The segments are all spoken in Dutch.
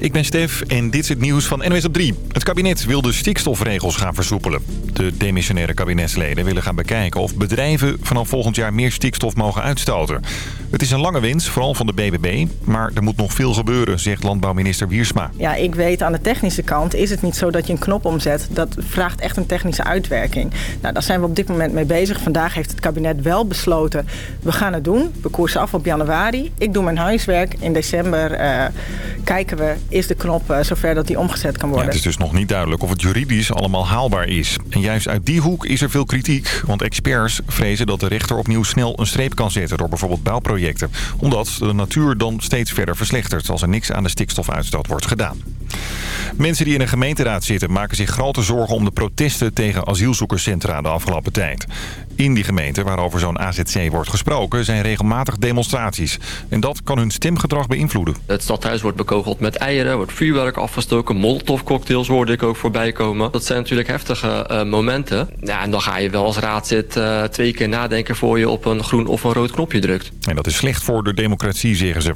Ik ben Stef en dit is het nieuws van NWS op 3. Het kabinet wil de stikstofregels gaan versoepelen. De demissionaire kabinetsleden willen gaan bekijken of bedrijven vanaf volgend jaar meer stikstof mogen uitstoten. Het is een lange wens, vooral van de BBB, maar er moet nog veel gebeuren, zegt landbouwminister Wiersma. Ja, ik weet aan de technische kant is het niet zo dat je een knop omzet. Dat vraagt echt een technische uitwerking. Nou, daar zijn we op dit moment mee bezig. Vandaag heeft het kabinet wel besloten, we gaan het doen. We koersen af op januari. Ik doe mijn huiswerk. In december uh, kijken we, is de knop uh, zover dat die omgezet kan worden. Het is dus nog niet duidelijk of het juridisch allemaal haalbaar is. En juist uit die hoek is er veel kritiek. Want experts vrezen dat de rechter opnieuw snel een streep kan zetten door bijvoorbeeld bouwprojecten. Omdat de natuur dan steeds verder verslechtert als er niks aan de stikstofuitstoot wordt gedaan. Mensen die in een gemeenteraad zitten maken zich grote zorgen om de protesten tegen asielzoekerscentra de afgelopen tijd. In die gemeente waarover zo'n AZC wordt gesproken zijn regelmatig demonstraties. En dat kan hun stemgedrag beïnvloeden. Het stadhuis wordt bekogeld met eieren, wordt vuurwerk afgestoken, molotovcocktails hoorde ik ook voorbij komen. Dat zijn natuurlijk heftige uh, momenten. Ja, en dan ga je wel als raadzit uh, twee keer nadenken voor je op een groen of een rood knopje drukt. En dat is slecht voor de democratie, zeggen ze.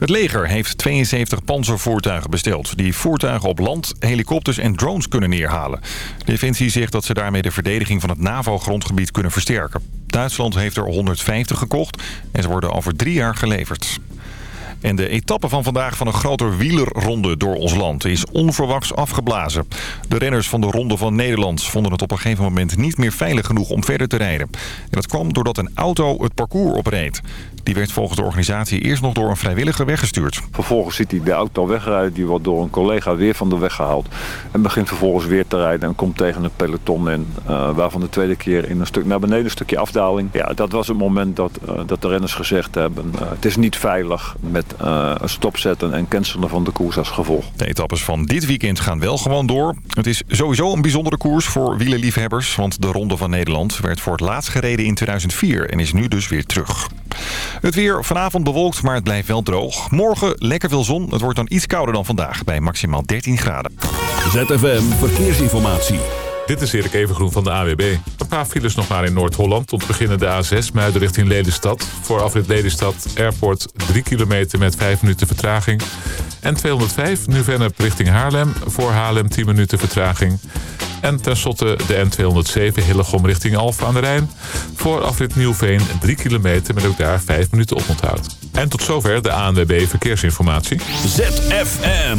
Het leger heeft 72 panzervoertuigen besteld... die voertuigen op land, helikopters en drones kunnen neerhalen. Defensie zegt dat ze daarmee de verdediging van het NAVO-grondgebied kunnen versterken. Duitsland heeft er 150 gekocht en ze worden over drie jaar geleverd. En de etappe van vandaag van een groter wielerronde door ons land is onverwachts afgeblazen. De renners van de Ronde van Nederland vonden het op een gegeven moment niet meer veilig genoeg om verder te rijden. En dat kwam doordat een auto het parcours opreed. Die werd volgens de organisatie eerst nog door een vrijwilliger weggestuurd. Vervolgens ziet hij de auto wegrijden. Die wordt door een collega weer van de weg gehaald. En begint vervolgens weer te rijden en komt tegen een peloton in. Uh, waarvan de tweede keer in een stuk naar beneden, een stukje afdaling. Ja, dat was het moment dat, uh, dat de renners gezegd hebben... Uh, het is niet veilig met een stopzetten en cancelen van de koers als gevolg. De etappes van dit weekend gaan wel gewoon door. Het is sowieso een bijzondere koers voor wielerliefhebbers. Want de Ronde van Nederland werd voor het laatst gereden in 2004 en is nu dus weer terug. Het weer vanavond bewolkt, maar het blijft wel droog. Morgen lekker veel zon. Het wordt dan iets kouder dan vandaag, bij maximaal 13 graden. ZFM Verkeersinformatie. Dit is Erik Evengroen van de AWB. Een paar files nog maar in Noord-Holland. Te beginnen de A6 Muiden richting Lelystad. Voor afrit Lelystad Airport 3 kilometer met 5 minuten vertraging. En 205 Nu-Vennep richting Haarlem. Voor Haarlem 10 minuten vertraging. En tenslotte de N207 Hillegom richting Alphen aan de Rijn. Voor afrit Nieuwveen 3 kilometer met ook daar 5 minuten oponthoud. En tot zover de ANWB Verkeersinformatie. ZFM.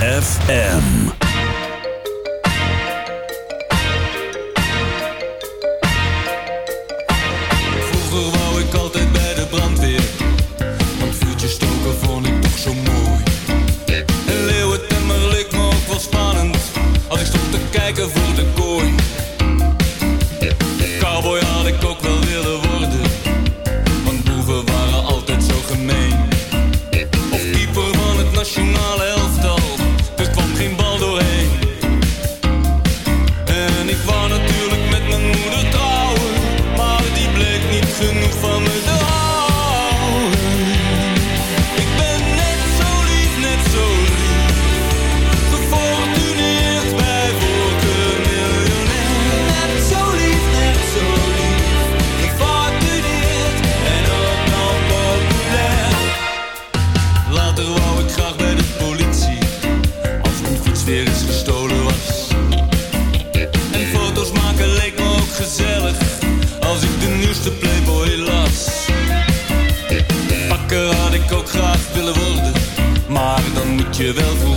FM. wel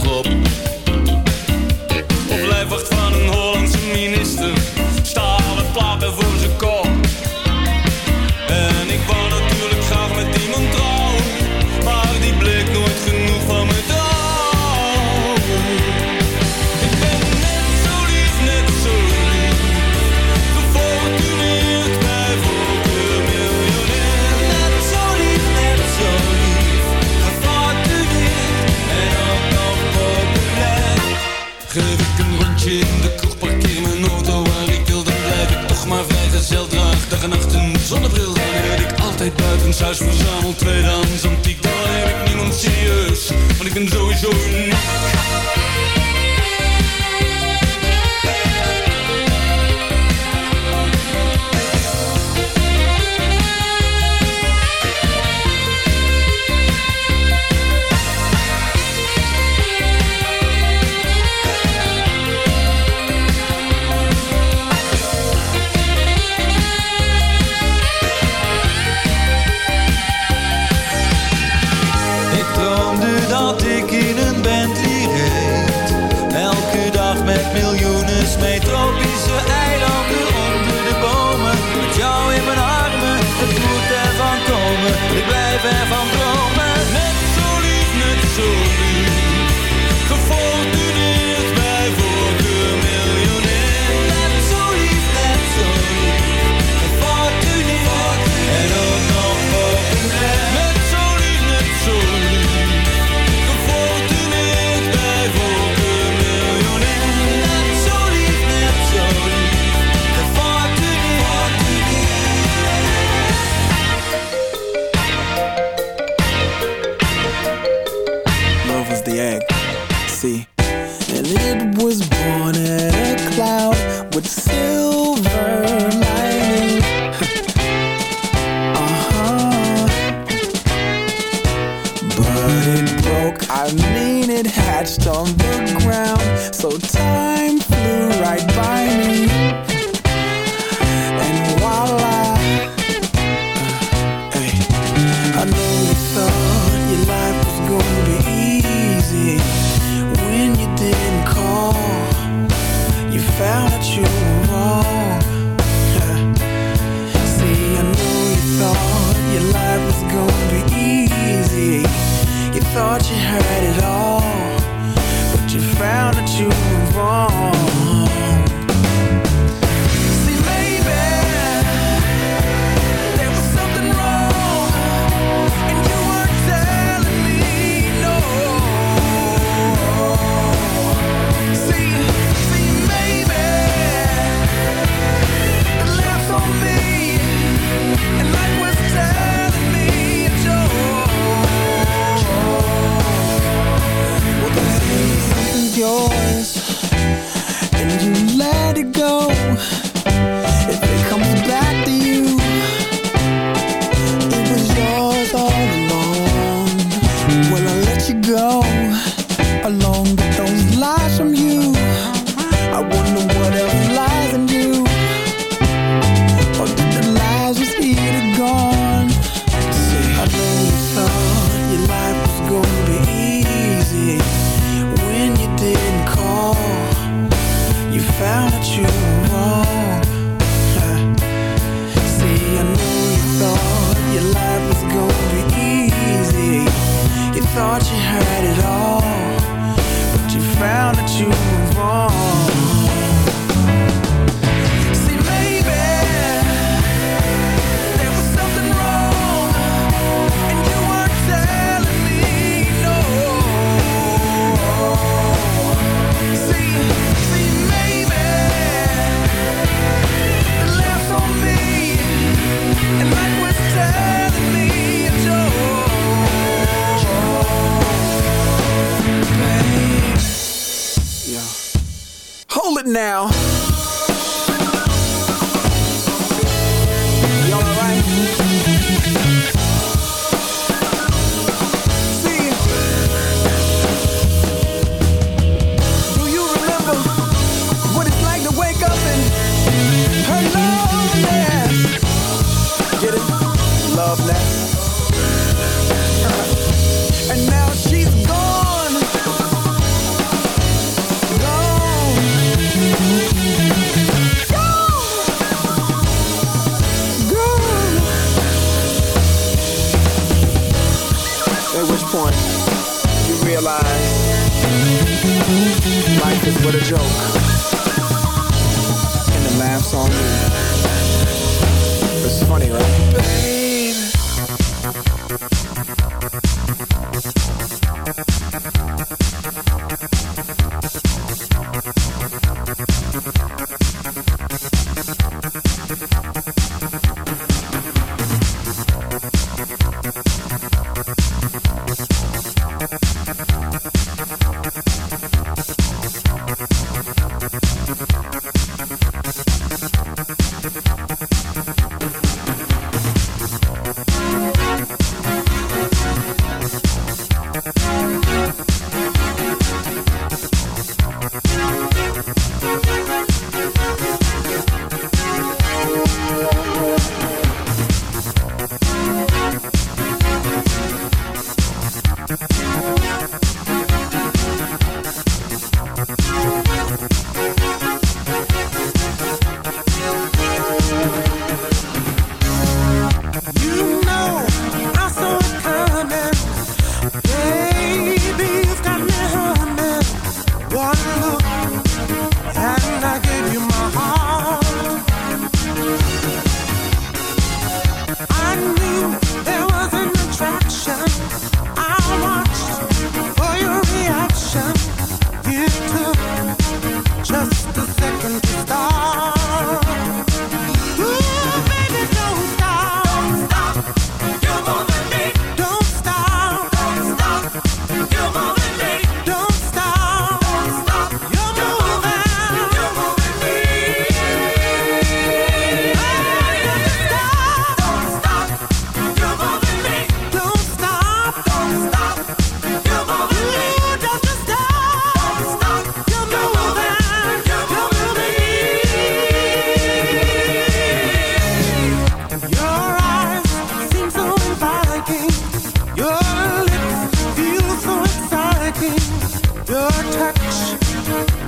your touch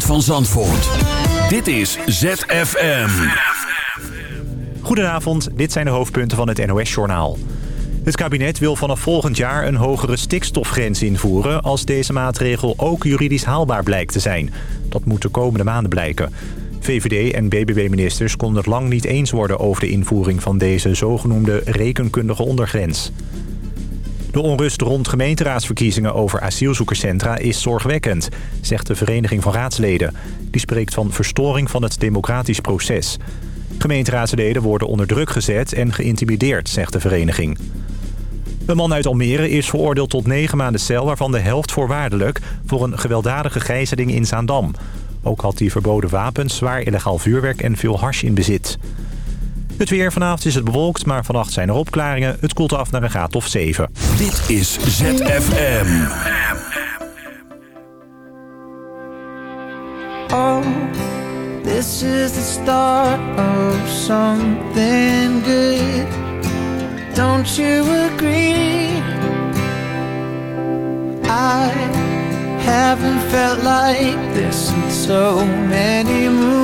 geluid van Zandvoort. Dit is ZFM. Goedenavond, dit zijn de hoofdpunten van het NOS-journaal. Het kabinet wil vanaf volgend jaar een hogere stikstofgrens invoeren... als deze maatregel ook juridisch haalbaar blijkt te zijn. Dat moet de komende maanden blijken. VVD en BBB-ministers konden het lang niet eens worden... over de invoering van deze zogenoemde rekenkundige ondergrens. De onrust rond gemeenteraadsverkiezingen over asielzoekerscentra is zorgwekkend, zegt de Vereniging van Raadsleden. Die spreekt van verstoring van het democratisch proces. Gemeenteraadsleden worden onder druk gezet en geïntimideerd, zegt de vereniging. Een man uit Almere is veroordeeld tot negen maanden cel... waarvan de helft voorwaardelijk voor een gewelddadige gijzeling in Zaandam. Ook had hij verboden wapens, zwaar illegaal vuurwerk en veel hash in bezit. Het weer vanavond is het bewolkt, maar vannacht zijn er opklaringen. Het koelt af naar een graad of 7. Dit is ZFM. Oh, this is the start of something good. Don't you agree? I haven't felt like this in so many moons.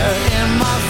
Here in my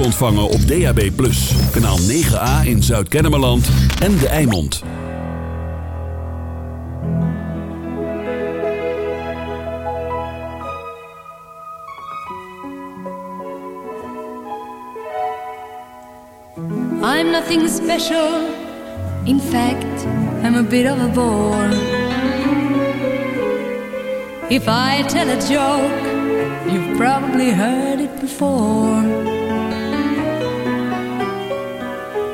Te ontvangen op DAB+. Kanaal 9A in Zuid-Kennemerland en De Eimond. I'm nothing special. In fact, I'm a bit of a bore. If I tell a joke, you've probably heard it before.